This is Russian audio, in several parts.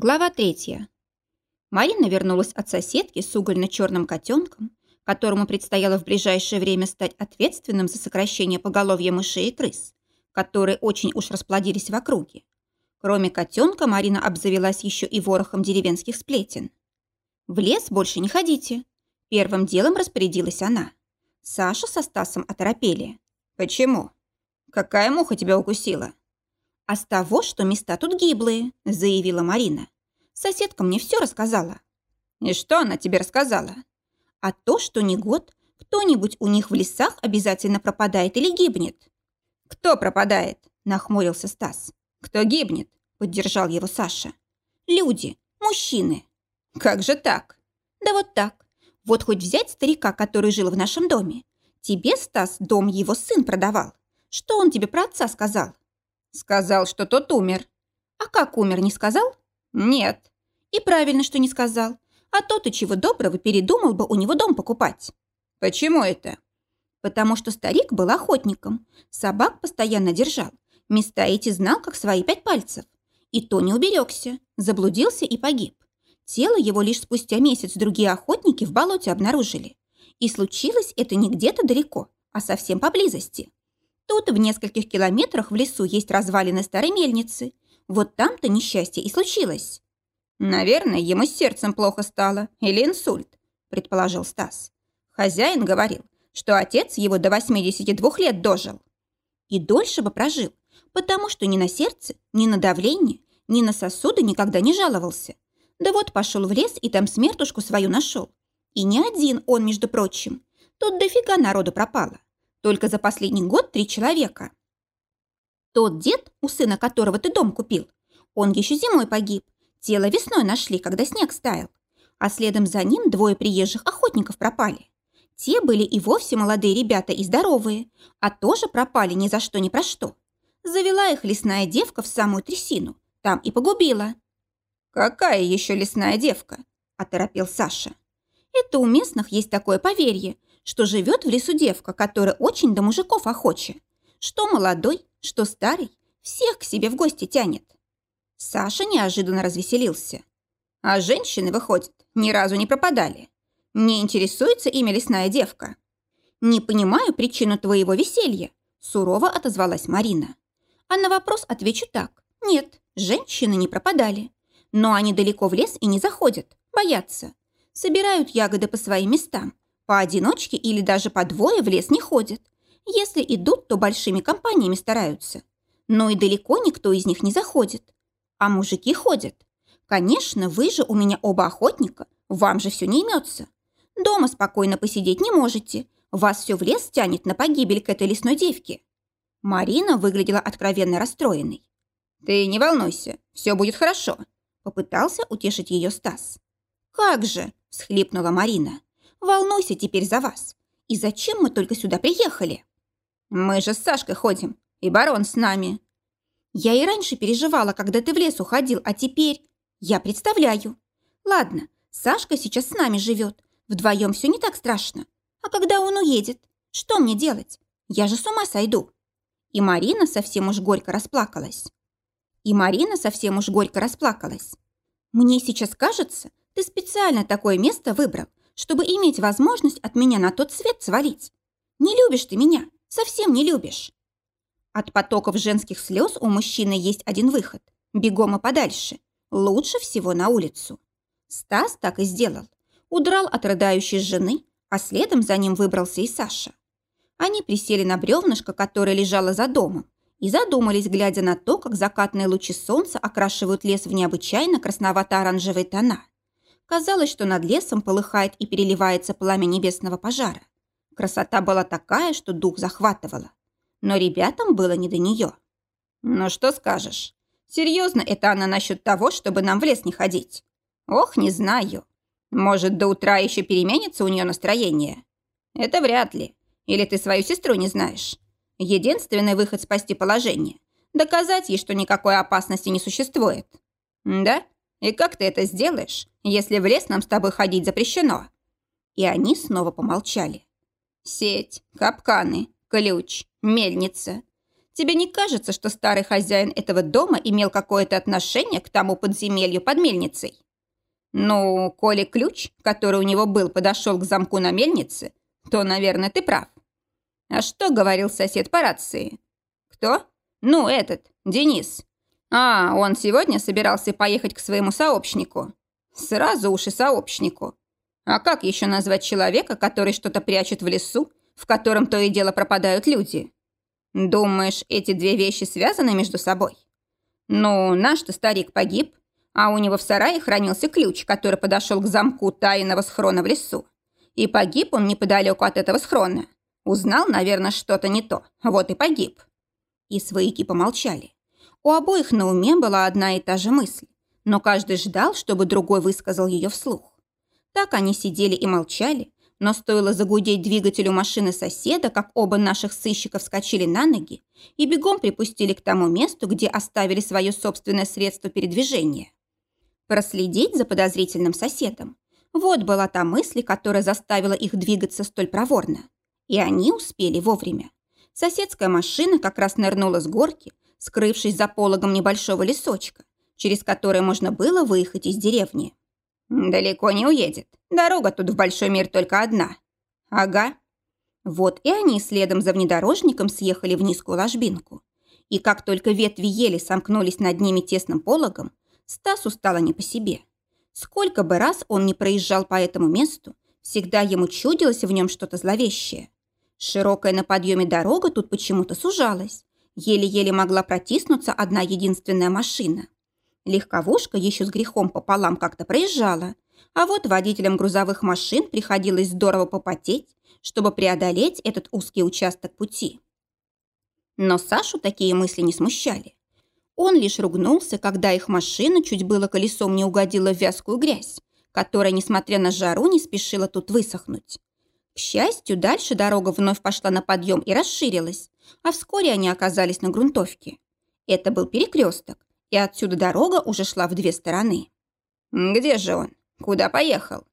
Глава третья. Марина вернулась от соседки с угольно-черным котенком, которому предстояло в ближайшее время стать ответственным за сокращение поголовья мышей и крыс, которые очень уж расплодились в округе. Кроме котенка, Марина обзавелась еще и ворохом деревенских сплетен. «В лес больше не ходите», – первым делом распорядилась она. Саша со Стасом оторопели. «Почему? Какая муха тебя укусила?» «А с того, что места тут гиблые», – заявила Марина. «Соседка мне все рассказала». «И что она тебе рассказала?» «А то, что не год, кто-нибудь у них в лесах обязательно пропадает или гибнет». «Кто пропадает?» – нахмурился Стас. «Кто гибнет?» – поддержал его Саша. «Люди, мужчины». «Как же так?» «Да вот так. Вот хоть взять старика, который жил в нашем доме. Тебе, Стас, дом его сын продавал. Что он тебе про отца сказал?» Сказал, что тот умер. А как умер, не сказал? Нет. И правильно, что не сказал. А то ты чего доброго передумал бы у него дом покупать. Почему это? Потому что старик был охотником. Собак постоянно держал. Места эти знал, как свои пять пальцев. И то не уберегся. Заблудился и погиб. Тело его лишь спустя месяц другие охотники в болоте обнаружили. И случилось это не где-то далеко, а совсем поблизости. Тут в нескольких километрах в лесу есть развалины старой мельницы. Вот там-то несчастье и случилось. Наверное, ему с сердцем плохо стало. Или инсульт, предположил Стас. Хозяин говорил, что отец его до 82 лет дожил. И дольше бы прожил, потому что ни на сердце, ни на давление, ни на сосуды никогда не жаловался. Да вот пошел в лес и там смертушку свою нашел. И не один он, между прочим. Тут дофига народу пропало. Только за последний год три человека. Тот дед, у сына которого ты дом купил, он еще зимой погиб. Тело весной нашли, когда снег стаял. А следом за ним двое приезжих охотников пропали. Те были и вовсе молодые ребята и здоровые, а тоже пропали ни за что ни про что. Завела их лесная девка в самую трясину, там и погубила. «Какая еще лесная девка?» – оторопел Саша. «Это у местных есть такое поверье, что живет в лесу девка, которая очень до мужиков охоча. Что молодой, что старый, всех к себе в гости тянет. Саша неожиданно развеселился. А женщины, выходят, ни разу не пропадали. Не интересуется имя лесная девка. Не понимаю причину твоего веселья, сурово отозвалась Марина. А на вопрос отвечу так. Нет, женщины не пропадали. Но они далеко в лес и не заходят, боятся. Собирают ягоды по своим местам, Поодиночке или даже по двое в лес не ходят. Если идут, то большими компаниями стараются. Но и далеко никто из них не заходит. А мужики ходят. Конечно, вы же у меня оба охотника, вам же все не имется. Дома спокойно посидеть не можете. Вас все в лес тянет на погибель к этой лесной девке. Марина выглядела откровенно расстроенной. «Ты не волнуйся, все будет хорошо», – попытался утешить ее Стас. «Как же!» – всхлипнула Марина. Волнуйся теперь за вас. И зачем мы только сюда приехали? Мы же с Сашкой ходим, и барон с нами. Я и раньше переживала, когда ты в лес уходил, а теперь... Я представляю. Ладно, Сашка сейчас с нами живет. Вдвоем все не так страшно. А когда он уедет? Что мне делать? Я же с ума сойду. И Марина совсем уж горько расплакалась. И Марина совсем уж горько расплакалась. Мне сейчас кажется, ты специально такое место выбрал, чтобы иметь возможность от меня на тот свет свалить. Не любишь ты меня, совсем не любишь. От потоков женских слез у мужчины есть один выход – бегом и подальше. Лучше всего на улицу. Стас так и сделал. Удрал от рыдающей жены, а следом за ним выбрался и Саша. Они присели на бревнышко, которое лежало за домом, и задумались, глядя на то, как закатные лучи солнца окрашивают лес в необычайно красновато-оранжевые тона. Казалось, что над лесом полыхает и переливается пламя небесного пожара. Красота была такая, что дух захватывала. Но ребятам было не до нее. «Ну что скажешь? Серьезно это она насчет того, чтобы нам в лес не ходить? Ох, не знаю. Может, до утра еще переменится у нее настроение? Это вряд ли. Или ты свою сестру не знаешь? Единственный выход спасти положение – доказать ей, что никакой опасности не существует. Да? И как ты это сделаешь, если в лес нам с тобой ходить запрещено?» И они снова помолчали. «Сеть, капканы, ключ, мельница. Тебе не кажется, что старый хозяин этого дома имел какое-то отношение к тому подземелью под мельницей? Ну, коли ключ, который у него был, подошел к замку на мельнице, то, наверное, ты прав. А что говорил сосед по рации? Кто? Ну, этот, Денис. А, он сегодня собирался поехать к своему сообщнику. Сразу уж и сообщнику. А как еще назвать человека, который что-то прячет в лесу, в котором то и дело пропадают люди? Думаешь, эти две вещи связаны между собой? Ну, наш-то старик погиб, а у него в сарае хранился ключ, который подошел к замку тайного схрона в лесу. И погиб он неподалеку от этого схрона. Узнал, наверное, что-то не то. Вот и погиб. И свояки помолчали. У обоих на уме была одна и та же мысль, но каждый ждал, чтобы другой высказал ее вслух. Так они сидели и молчали, но стоило загудеть двигателю машины соседа, как оба наших сыщика вскочили на ноги и бегом припустили к тому месту, где оставили свое собственное средство передвижения. Проследить за подозрительным соседом. Вот была та мысль, которая заставила их двигаться столь проворно. И они успели вовремя. Соседская машина как раз нырнула с горки, скрывшись за пологом небольшого лесочка, через который можно было выехать из деревни. «Далеко не уедет. Дорога тут в большой мир только одна». «Ага». Вот и они следом за внедорожником съехали в низкую ложбинку. И как только ветви ели сомкнулись над ними тесным пологом, Стасу стало не по себе. Сколько бы раз он не проезжал по этому месту, всегда ему чудилось в нем что-то зловещее. Широкая на подъеме дорога тут почему-то сужалась. Еле-еле могла протиснуться одна единственная машина. Легковушка еще с грехом пополам как-то проезжала, а вот водителям грузовых машин приходилось здорово попотеть, чтобы преодолеть этот узкий участок пути. Но Сашу такие мысли не смущали. Он лишь ругнулся, когда их машина чуть было колесом не угодила в вязкую грязь, которая, несмотря на жару, не спешила тут высохнуть. К счастью, дальше дорога вновь пошла на подъем и расширилась, а вскоре они оказались на грунтовке. Это был перекресток, и отсюда дорога уже шла в две стороны. «Где же он? Куда поехал?»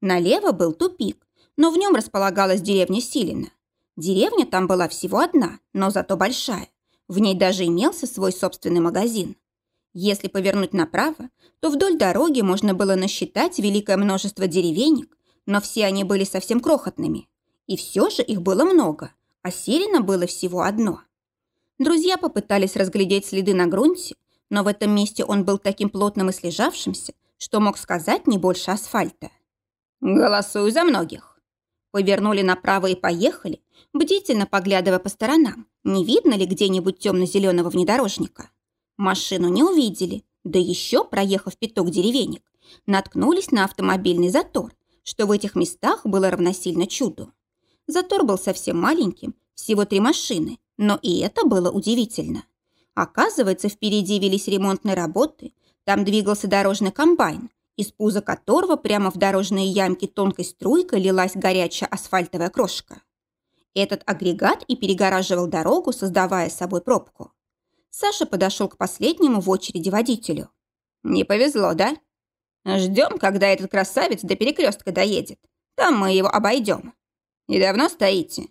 Налево был тупик, но в нем располагалась деревня Силина. Деревня там была всего одна, но зато большая. В ней даже имелся свой собственный магазин. Если повернуть направо, то вдоль дороги можно было насчитать великое множество деревенек, но все они были совсем крохотными. И все же их было много, а Селина было всего одно. Друзья попытались разглядеть следы на грунте, но в этом месте он был таким плотным и слежавшимся, что мог сказать не больше асфальта. «Голосую за многих». Повернули направо и поехали, бдительно поглядывая по сторонам, не видно ли где-нибудь темно-зеленого внедорожника. Машину не увидели, да еще, проехав пяток деревенек, наткнулись на автомобильный затор, что в этих местах было равносильно чуду. Затор был совсем маленьким, всего три машины, но и это было удивительно. Оказывается, впереди велись ремонтные работы, там двигался дорожный комбайн, из пуза которого прямо в дорожные ямки тонкой струйкой лилась горячая асфальтовая крошка. Этот агрегат и перегораживал дорогу, создавая собой пробку. Саша подошел к последнему в очереди водителю. «Не повезло, да? Ждем, когда этот красавец до перекрестка доедет. Там мы его обойдем. И давно стоите?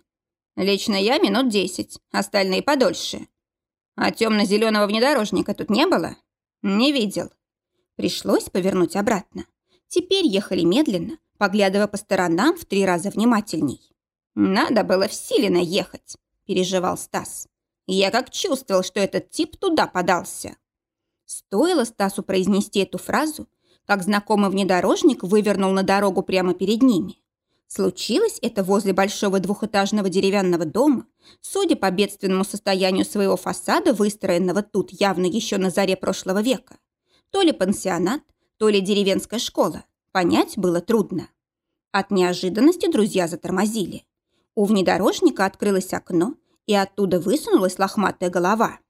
Лично я минут десять, остальные подольше. А темно-зеленого внедорожника тут не было? Не видел. Пришлось повернуть обратно. Теперь ехали медленно, поглядывая по сторонам в три раза внимательней. «Надо было в ехать», – переживал Стас. «Я как чувствовал, что этот тип туда подался». Стоило Стасу произнести эту фразу, как знакомый внедорожник вывернул на дорогу прямо перед ними. Случилось это возле большого двухэтажного деревянного дома, судя по бедственному состоянию своего фасада, выстроенного тут явно еще на заре прошлого века. То ли пансионат, то ли деревенская школа. Понять было трудно. От неожиданности друзья затормозили. У внедорожника открылось окно, и оттуда высунулась лохматая голова.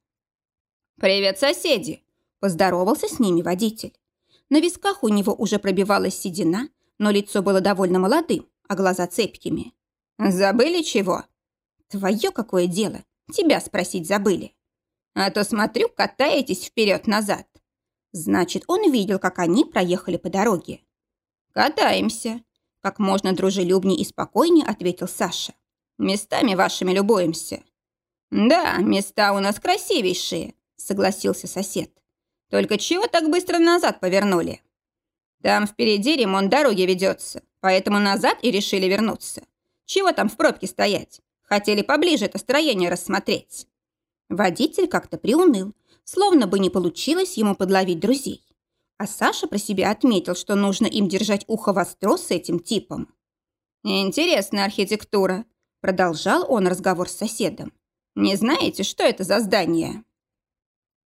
«Привет, соседи!» – поздоровался с ними водитель. На висках у него уже пробивалась седина, но лицо было довольно молодым, а глаза цепкими. «Забыли чего?» «Твое какое дело? Тебя спросить забыли. А то, смотрю, катаетесь вперед-назад». Значит, он видел, как они проехали по дороге. «Катаемся», как можно дружелюбнее и спокойнее ответил Саша. «Местами вашими любуемся». «Да, места у нас красивейшие», — согласился сосед. «Только чего так быстро назад повернули?» «Там впереди ремонт дороги ведется, поэтому назад и решили вернуться. Чего там в пробке стоять? Хотели поближе это строение рассмотреть». Водитель как-то приуныл, словно бы не получилось ему подловить друзей. А Саша про себя отметил, что нужно им держать ухо востро с этим типом. «Интересная архитектура», – продолжал он разговор с соседом. «Не знаете, что это за здание?»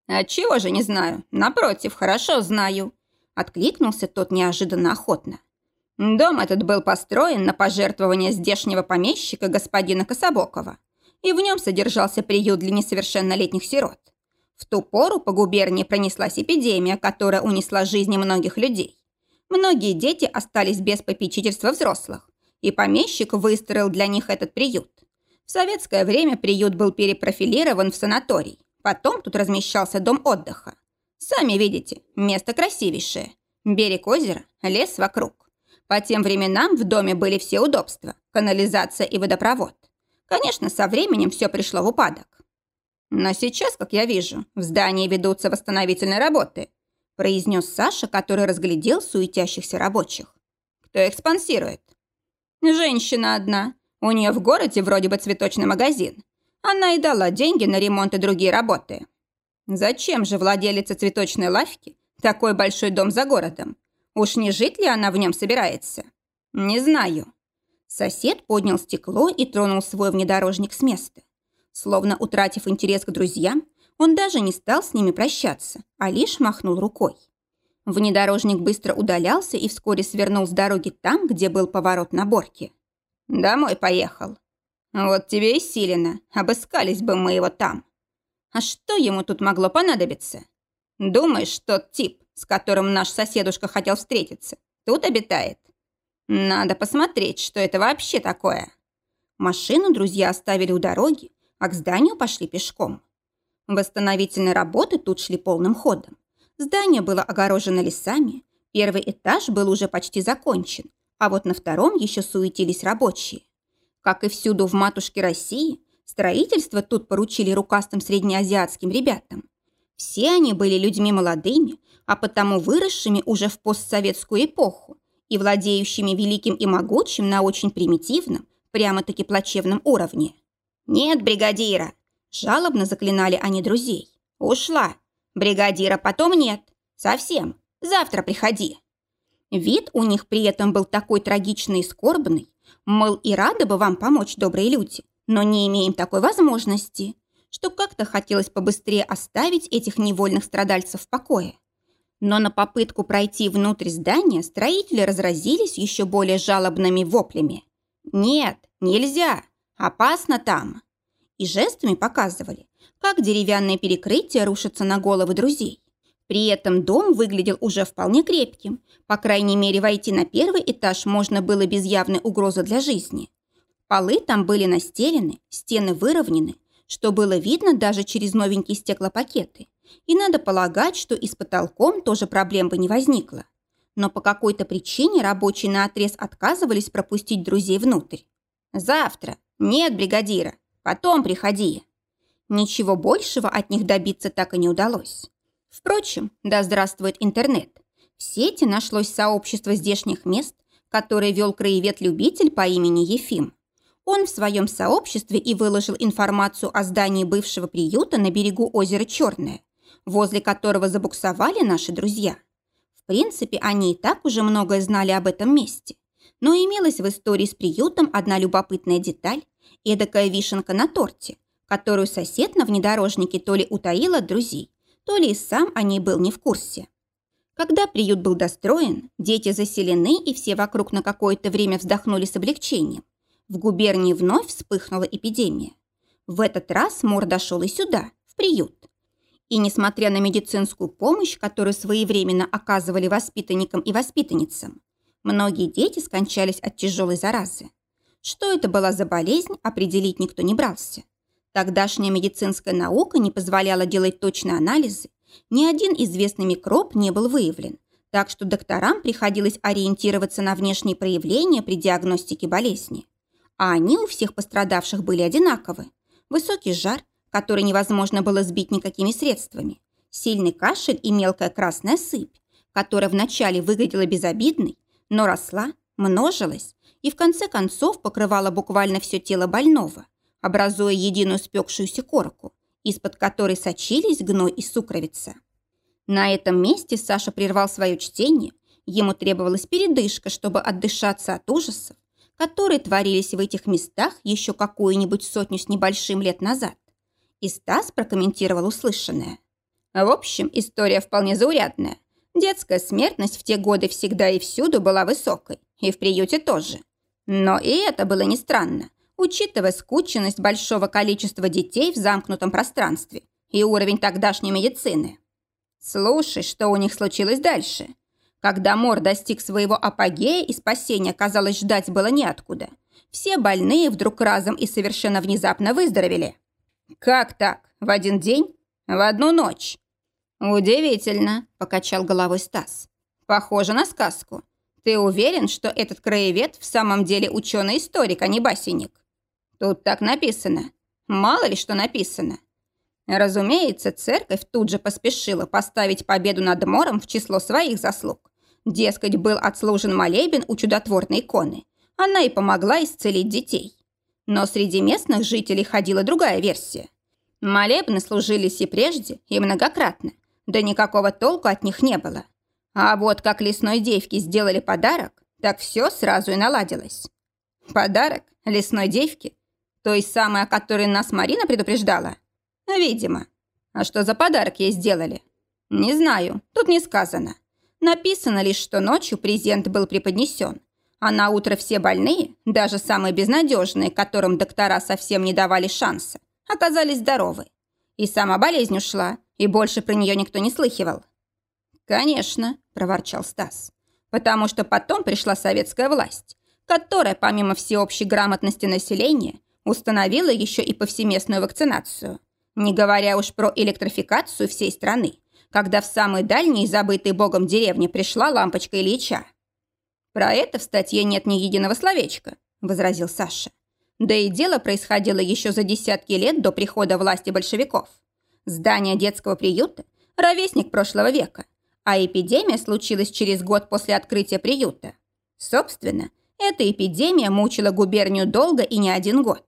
«Отчего же не знаю? Напротив, хорошо знаю», – откликнулся тот неожиданно охотно. «Дом этот был построен на пожертвование здешнего помещика господина Кособокова, и в нем содержался приют для несовершеннолетних сирот. В ту пору по губернии пронеслась эпидемия, которая унесла жизни многих людей. Многие дети остались без попечительства взрослых, и помещик выстроил для них этот приют. В советское время приют был перепрофилирован в санаторий. Потом тут размещался дом отдыха. Сами видите, место красивейшее. Берег озера, лес вокруг. По тем временам в доме были все удобства, канализация и водопровод. Конечно, со временем все пришло в упадок. «Но сейчас, как я вижу, в здании ведутся восстановительные работы», произнес Саша, который разглядел суетящихся рабочих. «Кто их спонсирует?» «Женщина одна. У нее в городе вроде бы цветочный магазин. Она и дала деньги на ремонт и другие работы. Зачем же владелица цветочной лавки такой большой дом за городом? Уж не жить ли она в нем собирается? Не знаю». Сосед поднял стекло и тронул свой внедорожник с места. Словно утратив интерес к друзьям, он даже не стал с ними прощаться, а лишь махнул рукой. Внедорожник быстро удалялся и вскоре свернул с дороги там, где был поворот на борке. «Домой поехал. Вот тебе и силено. Обыскались бы мы его там. А что ему тут могло понадобиться? Думаешь, тот тип, с которым наш соседушка хотел встретиться, тут обитает? Надо посмотреть, что это вообще такое». Машину друзья оставили у дороги, а к зданию пошли пешком. Восстановительные работы тут шли полным ходом. Здание было огорожено лесами, первый этаж был уже почти закончен, а вот на втором еще суетились рабочие. Как и всюду в матушке России, строительство тут поручили рукастым среднеазиатским ребятам. Все они были людьми молодыми, а потому выросшими уже в постсоветскую эпоху и владеющими великим и могучим на очень примитивном, прямо-таки плачевном уровне. «Нет бригадира!» Жалобно заклинали они друзей. «Ушла. Бригадира потом нет. Совсем. Завтра приходи». Вид у них при этом был такой трагичный и скорбный. Мол, и рады бы вам помочь, добрые люди, но не имеем такой возможности, что как-то хотелось побыстрее оставить этих невольных страдальцев в покое. Но на попытку пройти внутрь здания строители разразились еще более жалобными воплями. «Нет, нельзя! Опасно там!» И жестами показывали, как деревянные перекрытия рушатся на головы друзей. При этом дом выглядел уже вполне крепким. По крайней мере, войти на первый этаж можно было без явной угрозы для жизни. Полы там были настелены, стены выровнены, что было видно даже через новенькие стеклопакеты. И надо полагать, что и с потолком тоже проблем бы не возникло. Но по какой-то причине рабочие наотрез отказывались пропустить друзей внутрь. «Завтра. Нет бригадира. Потом приходи». Ничего большего от них добиться так и не удалось. Впрочем, да здравствует интернет. В сети нашлось сообщество здешних мест, которое вел краевед-любитель по имени Ефим. Он в своем сообществе и выложил информацию о здании бывшего приюта на берегу озера Черное, возле которого забуксовали наши друзья. В принципе, они и так уже многое знали об этом месте. Но имелась в истории с приютом одна любопытная деталь, эдакая вишенка на торте, которую сосед на внедорожнике то ли утаил от друзей, то ли и сам о ней был не в курсе. Когда приют был достроен, дети заселены и все вокруг на какое-то время вздохнули с облегчением. В губернии вновь вспыхнула эпидемия. В этот раз мор дошел и сюда, в приют. И несмотря на медицинскую помощь, которую своевременно оказывали воспитанникам и воспитанницам, Многие дети скончались от тяжелой заразы. Что это была за болезнь, определить никто не брался. Тогдашняя медицинская наука не позволяла делать точные анализы, ни один известный микроб не был выявлен, так что докторам приходилось ориентироваться на внешние проявления при диагностике болезни. А они у всех пострадавших были одинаковы. высокий жар, который невозможно было сбить никакими средствами, сильный кашель и мелкая красная сыпь, которая вначале выглядела безобидной, но росла, множилась и в конце концов покрывала буквально все тело больного, образуя единую спекшуюся корку, из-под которой сочились гной и сукровица. На этом месте Саша прервал свое чтение, ему требовалась передышка, чтобы отдышаться от ужасов, которые творились в этих местах еще какую-нибудь сотню с небольшим лет назад. И Стас прокомментировал услышанное. В общем, история вполне заурядная. Детская смертность в те годы всегда и всюду была высокой, и в приюте тоже. Но и это было не странно, учитывая скученность большого количества детей в замкнутом пространстве и уровень тогдашней медицины. Слушай, что у них случилось дальше. Когда мор достиг своего апогея и спасения, казалось, ждать было неоткуда. Все больные вдруг разом и совершенно внезапно выздоровели. Как так? В один день? В одну ночь? Удивительно, покачал головой Стас. Похоже на сказку. Ты уверен, что этот краевед в самом деле ученый-историк, а не басенник? Тут так написано. Мало ли что написано. Разумеется, церковь тут же поспешила поставить победу над Мором в число своих заслуг. Дескать, был отслужен молебен у чудотворной иконы. Она и помогла исцелить детей. Но среди местных жителей ходила другая версия. Молебны служились и прежде, и многократно. Да никакого толку от них не было. А вот как лесной девке сделали подарок, так все сразу и наладилось. Подарок лесной девке? Той самой, о которой нас Марина предупреждала? Видимо. А что за подарок ей сделали? Не знаю, тут не сказано. Написано лишь, что ночью презент был преподнесен, а на утро все больные, даже самые безнадежные, которым доктора совсем не давали шанса, оказались здоровы. И сама болезнь ушла, и больше про нее никто не слыхивал. «Конечно», – проворчал Стас, «потому что потом пришла советская власть, которая, помимо всеобщей грамотности населения, установила еще и повсеместную вакцинацию, не говоря уж про электрификацию всей страны, когда в самой дальней забытой богом деревне пришла лампочка Ильича. «Про это в статье нет ни единого словечка», – возразил Саша. Да и дело происходило еще за десятки лет до прихода власти большевиков. Здание детского приюта – ровесник прошлого века, а эпидемия случилась через год после открытия приюта. Собственно, эта эпидемия мучила губернию долго и не один год.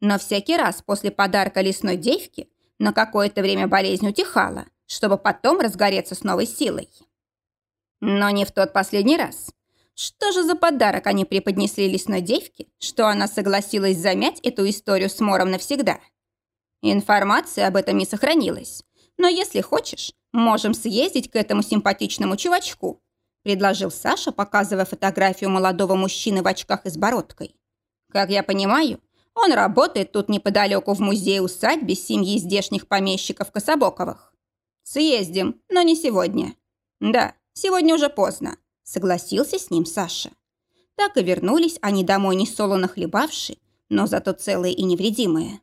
Но всякий раз после подарка лесной девки на какое-то время болезнь утихала, чтобы потом разгореться с новой силой. Но не в тот последний раз. Что же за подарок они преподнесли лесной девке, что она согласилась замять эту историю с Мором навсегда? Информация об этом не сохранилась. Но если хочешь, можем съездить к этому симпатичному чувачку, предложил Саша, показывая фотографию молодого мужчины в очках и с бородкой. Как я понимаю, он работает тут неподалеку в музее-усадьбе семьи здешних помещиков Кособоковых. «Съездим, но не сегодня». «Да, сегодня уже поздно», – согласился с ним Саша. Так и вернулись они домой не солоно хлебавшие, но зато целые и невредимые.